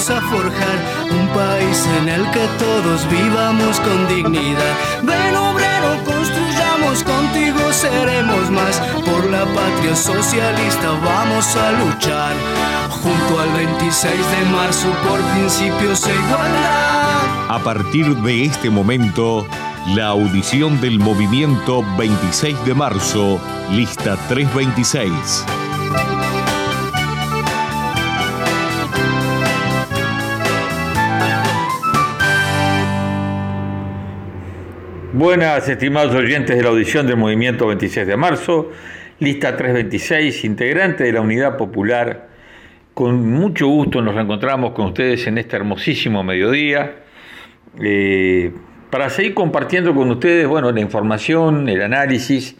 vamos a forjar un país en el que todos vivamos con dignidad. Ven obrero, construyamos contigo, seremos más. Por la patria socialista vamos a luchar. Junto al 26 de marzo por principios e igualdad. A partir de este momento, la audición del movimiento 26 de marzo, lista 326. Buenas, estimados oyentes de la audición del Movimiento 26 de marzo, lista 326, integrante de la Unidad Popular. Con mucho gusto nos reencontramos con ustedes en este hermosísimo mediodía eh, para seguir compartiendo con ustedes bueno, la información, el análisis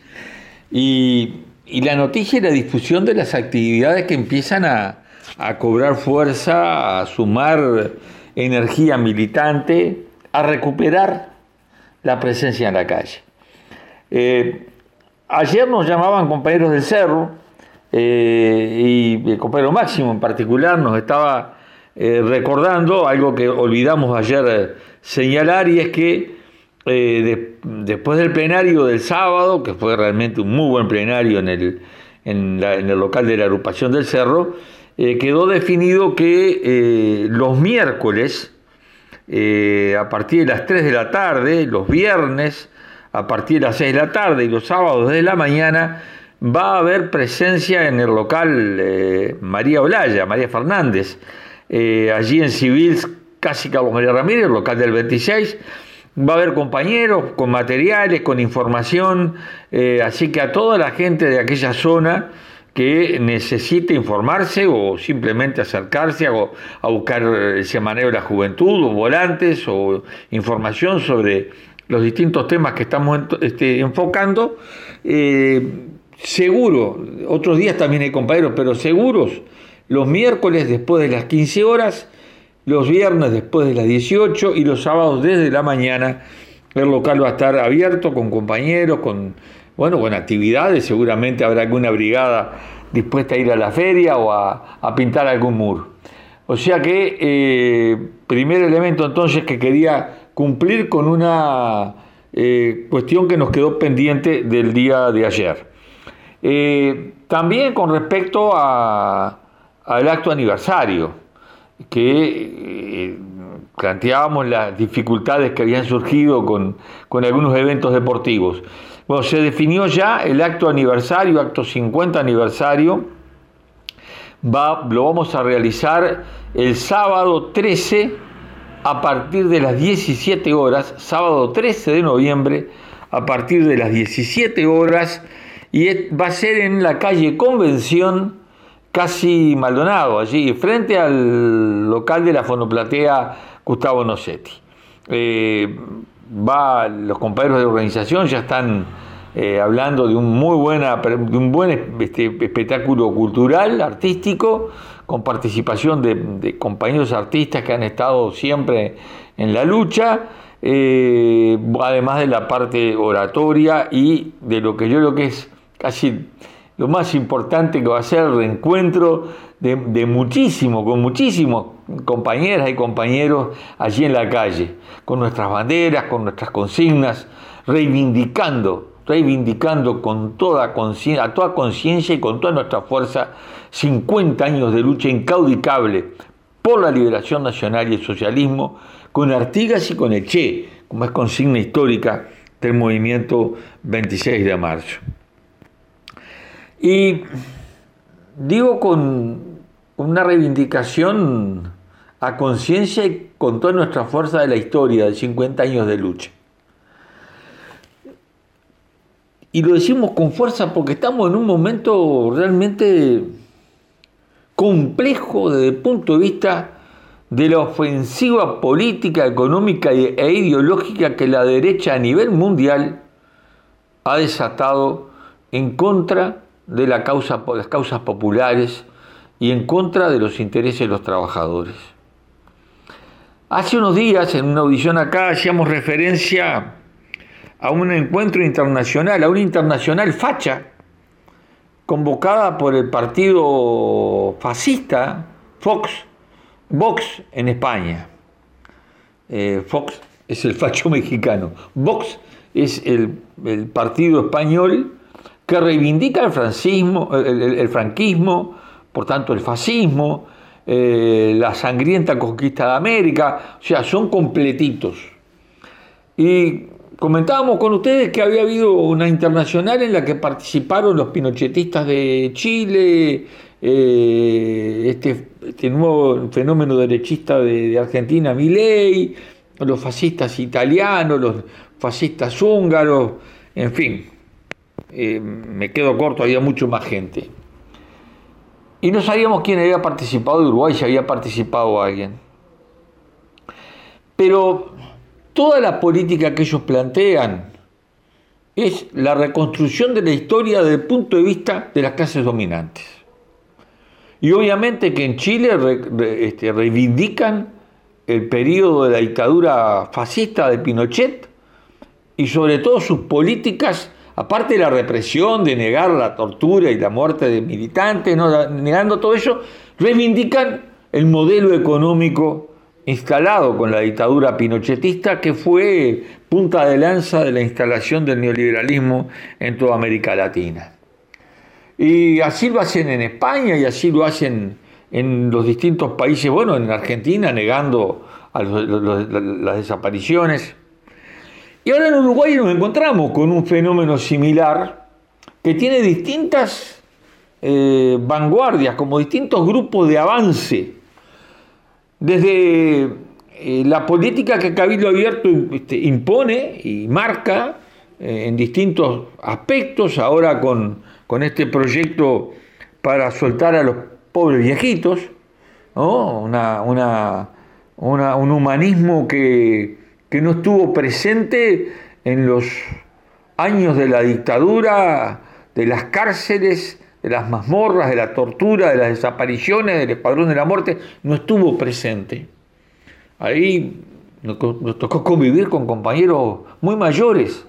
y, la noticia y la difusión de las actividades que empiezan a, a cobrar fuerza, a sumar energía militante, a recuperar la presencia en la calle. Eh, ayer nos llamaban compañeros del cerro eh, y el compañero Máximo en particular nos estaba eh, recordando algo que olvidamos ayer señalar y es que después del plenario del sábado, que fue realmente un muy buen plenario en el, en el local de la agrupación del cerro, quedó definido que los miércoles, eh, a partir de las 3 de la tarde, los viernes a partir de las 6 de la tarde y los sábados de la mañana va a haber presencia en el local eh, María Olaya, María Fernández, eh, allí en Civils, casi Carlos María Ramírez, local del 26. Va a haber compañeros con materiales, con información, así que a toda la gente de aquella zona, que necesite informarse o simplemente acercarse a, a buscar el semanero de la juventud o volantes o información sobre los distintos temas que estamos este, enfocando. Eh, seguro, otros días también hay compañeros, pero seguros, los miércoles después de las 15 horas, los viernes después de las 18 y los sábados desde la mañana el local va a estar abierto con compañeros, con bueno, con actividades, seguramente habrá alguna brigada dispuesta a ir a la feria o a, pintar algún muro. O sea que, eh, primer elemento entonces que quería cumplir con una eh, cuestión que nos quedó pendiente del día de ayer. Eh, también con respecto al acto aniversario, que planteábamos las dificultades que habían surgido con algunos eventos deportivos. Bueno, se definió ya el acto aniversario, acto 50 aniversario. Va, lo vamos a realizar el sábado 13 a partir de las 17 horas, sábado 13 de noviembre, a partir de las 17 horas, y va a ser en la calle Convención, casi Maldonado, allí, frente al local de la fonoplatea Gustavo Nocetti. Eh, va, los compañeros de organización ya están eh, hablando de un muy buena, de un buen este, espectáculo cultural, artístico, con participación de, compañeros artistas que han estado siempre en la lucha, eh, además de la parte oratoria y de lo que yo creo que es casi lo más importante que va a ser el reencuentro de, de muchísimo, con muchísimos compañeras y compañeros allí en la calle, con nuestras banderas, con nuestras consignas, reivindicando reivindicando con toda a toda conciencia y con toda nuestra fuerza 50 años de lucha incaudicable por la liberación nacional y el socialismo, con Artigas y con el Che, como es consigna histórica del movimiento 26 de marzo. Y digo con una reivindicación a conciencia y con toda nuestra fuerza de la historia de 50 años de lucha. Y lo decimos con fuerza porque estamos en un momento realmente complejo desde el punto de vista de la ofensiva política, económica e ideológica que la derecha a nivel mundial ha desatado en contra de la causa, las causas populares y en contra de los intereses de los trabajadores. Hace unos días, en una audición acá, hacíamos referencia a un encuentro internacional, a una internacional facha, convocada por el partido fascista Fox, Vox en España. Eh, Fox es el facho mexicano. Vox es el, partido español que reivindica el, franquismo, por tanto el fascismo, eh, la sangrienta conquista de América, o sea, son completitos. Y comentábamos con ustedes que había habido una internacional en la que participaron los pinochetistas de Chile, eh, este, este, nuevo fenómeno derechista de, Argentina, Milei, los fascistas italianos, los fascistas húngaros, en fin, eh, me quedo corto, había mucho más gente. Y no sabíamos quién había participado de Uruguay, si había participado alguien. Pero toda la política que ellos plantean es la reconstrucción de la historia desde el punto de vista de las clases dominantes. Y obviamente que en Chile este, reivindican el periodo de la dictadura fascista de Pinochet y sobre todo sus políticas, aparte de la represión, de negar la tortura y la muerte de militantes, negando todo eso, reivindican el modelo económico instalado con la dictadura pinochetista que fue punta de lanza de la instalación del neoliberalismo en toda América Latina. Y así lo hacen en España y así lo hacen en los distintos países, bueno, en Argentina negando las desapariciones. Y ahora en Uruguay nos encontramos con un fenómeno similar que tiene distintas eh, vanguardias, como distintos grupos de avance. Desde eh, la política que Cabildo Abierto este, impone y marca eh, en distintos aspectos, ahora con, este proyecto para soltar a los pobres viejitos, una, un humanismo que, que no estuvo presente en los años de la dictadura, de las cárceles, de las mazmorras, de la tortura, de las desapariciones, del escuadrón de la muerte, no estuvo presente. Ahí nos, tocó convivir con compañeros muy mayores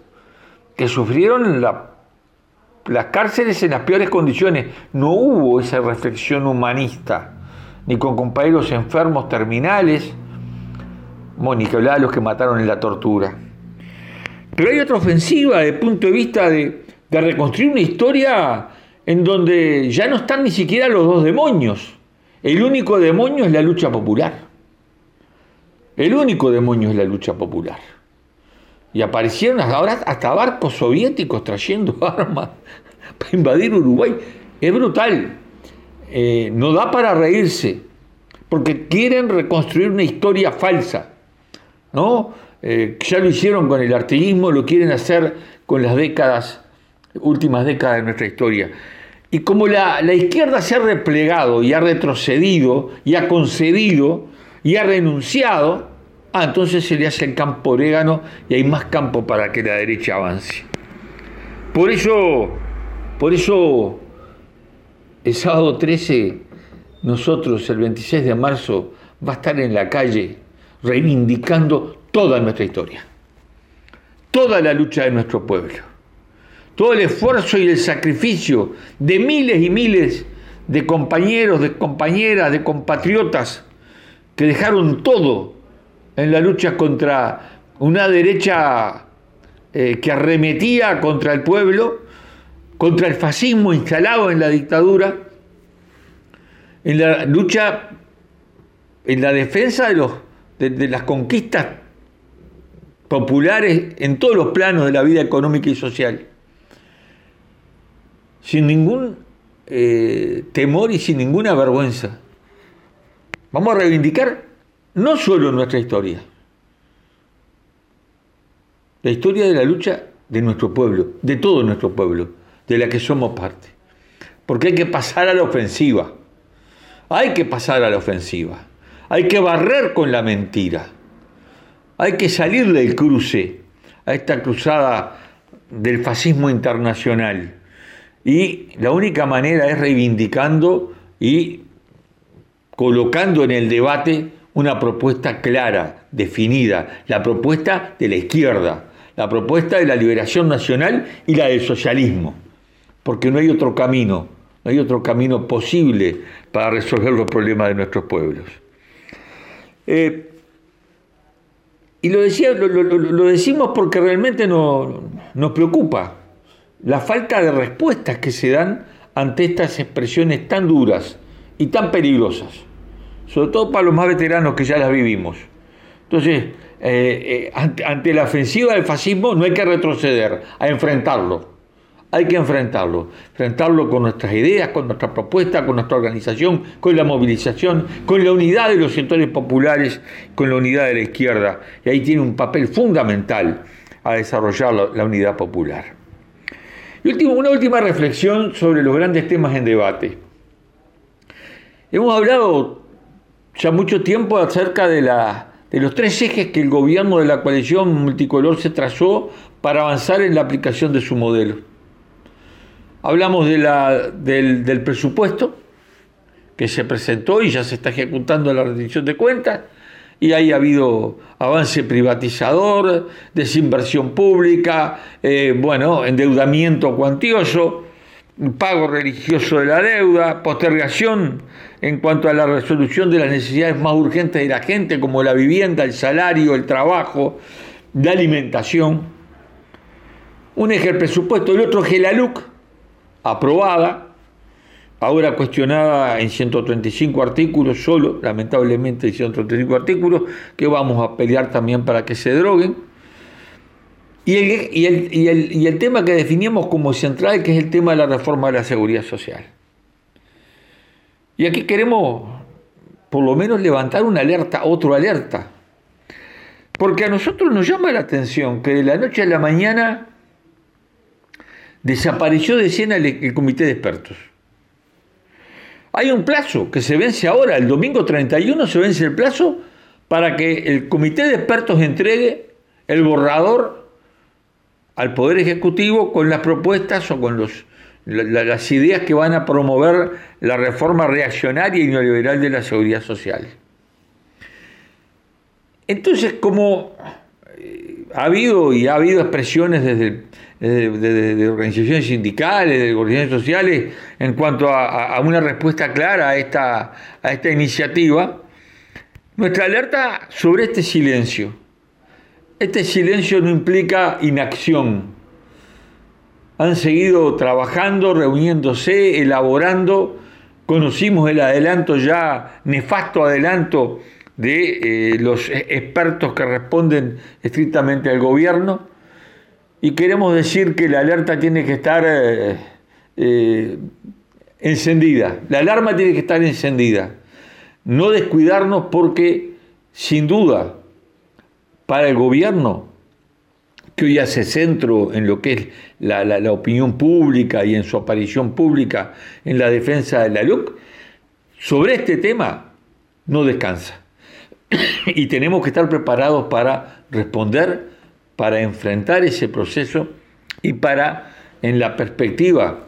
que sufrieron las cárceles en las peores condiciones. No hubo esa reflexión humanista, ni con compañeros enfermos terminales, ni que hablaba de los que mataron en la tortura. Pero hay otra ofensiva desde el punto de vista de, de reconstruir una historia en donde ya no están ni siquiera los dos demonios. El único demonio es la lucha popular. El único demonio es la lucha popular. Y aparecieron ahora hasta barcos soviéticos trayendo armas para invadir Uruguay. Es brutal. Eh, no da para reírse, porque quieren reconstruir una historia falsa. ¿No? Eh, ya lo hicieron con el artiguismo, lo quieren hacer con las décadas últimas décadas de nuestra historia. Y como la, izquierda se ha replegado y ha retrocedido y ha concedido y ha renunciado, ah, entonces se le hace el campo orégano y hay más campo para que la derecha avance. Por eso, por eso, el sábado 13, nosotros el 26 de marzo, va a estar en la calle reivindicando toda nuestra historia, toda la lucha de nuestro pueblo todo el esfuerzo y el sacrificio de miles y miles de compañeros, de compañeras, de compatriotas que dejaron todo en la lucha contra una derecha eh, que arremetía contra el pueblo, contra el fascismo instalado en la dictadura, en la lucha, en la defensa de, los, de las conquistas populares en todos los planos de la vida económica y social sin ningún eh, temor y sin ninguna vergüenza. Vamos a reivindicar no solo nuestra historia, la historia de la lucha de nuestro pueblo, de todo nuestro pueblo, de la que somos parte. Porque hay que pasar a la ofensiva. Hay que pasar a la ofensiva. Hay que barrer con la mentira. Hay que salir del cruce, a esta cruzada del fascismo internacional y la única manera es reivindicando y colocando en el debate una propuesta clara, definida, la propuesta de la izquierda, la propuesta de la liberación nacional y la del socialismo, porque no hay otro camino, no hay otro camino posible para resolver los problemas de nuestros pueblos. Eh, y lo, decía, decimos porque realmente no, nos preocupa la falta de respuestas que se dan ante estas expresiones tan duras y tan peligrosas, sobre todo para los más veteranos que ya las vivimos. Entonces, eh, ante, ante la ofensiva del fascismo no hay que retroceder, a enfrentarlo hay que enfrentarlo, enfrentarlo con nuestras ideas, con nuestra propuesta, con nuestra organización, con la movilización, con la unidad de los sectores populares, con la unidad de la izquierda. Y ahí tiene un papel fundamental a desarrollar la, unidad popular. Y una última reflexión sobre los grandes temas en debate. Hemos hablado ya mucho tiempo acerca de los tres ejes que el gobierno de la coalición multicolor se trazó para avanzar en la aplicación de su modelo. Hablamos de la, del, presupuesto que se presentó y ya se está ejecutando la rendición de cuentas y ahí ha habido avance privatizador, desinversión pública, eh, bueno, endeudamiento cuantioso, pago religioso de la deuda, postergación en cuanto a la resolución de las necesidades más urgentes de la gente, como la vivienda, el salario, el trabajo, la alimentación. Un eje el presupuesto, el otro es la LUC, aprobada, ahora cuestionada en 135 artículos, solo, lamentablemente en 135 artículos, que vamos a pelear también para que se droguen. Y el, y, el, y el, tema que definimos como central, que es el tema de la reforma de la seguridad social. Y aquí queremos, por lo menos, levantar una alerta, otra alerta. Porque a nosotros nos llama la atención que de la noche a la mañana desapareció de escena el, comité de expertos. Hay un plazo que se vence ahora, el domingo 31 se vence el plazo para que el comité de expertos entregue el borrador al Poder Ejecutivo con las propuestas o con las ideas que van a promover la reforma reaccionaria y neoliberal de la seguridad social. Entonces, como eh, ha habido y ha habido expresiones desde de, organizaciones sindicales, de organizaciones sociales, en cuanto a, una respuesta clara a esta, a esta iniciativa, nuestra alerta sobre este silencio. Este silencio no implica inacción. Han seguido trabajando, reuniéndose, elaborando. Conocimos el adelanto ya, nefasto adelanto de eh, los expertos que responden estrictamente al gobierno y queremos decir que la alerta tiene que estar eh, eh, encendida, la alarma tiene que estar encendida. No descuidarnos porque, sin duda, para el gobierno, que hoy hace centro en lo que es la, la opinión pública y en su aparición pública en la defensa de la LUC, sobre este tema no descansa. y tenemos que estar preparados para responder para enfrentar ese proceso y para, en la perspectiva,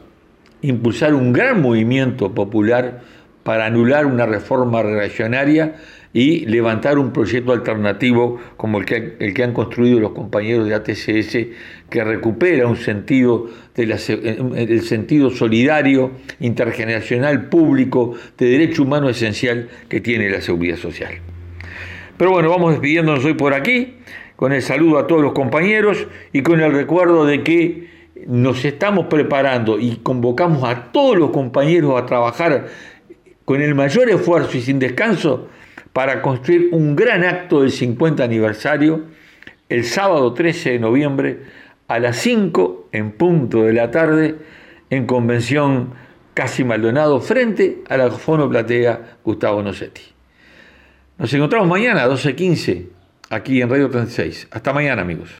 impulsar un gran movimiento popular para anular una reforma reaccionaria y levantar un proyecto alternativo como el que, el que han construido los compañeros de ATCS, que recupera un sentido del sentido solidario, intergeneracional, público, de derecho humano esencial que tiene la seguridad social. Pero bueno, vamos despidiéndonos hoy por aquí con el saludo a todos los compañeros y con el recuerdo de que nos estamos preparando y convocamos a todos los compañeros a trabajar con el mayor esfuerzo y sin descanso para construir un gran acto del 50 aniversario el sábado 13 de noviembre a las 5 en punto de la tarde en Convención Casi Maldonado frente a la Fono Platea Gustavo Nocetti. Nos encontramos mañana a 12.15 aquí en Radio 36. Hasta mañana, amigos.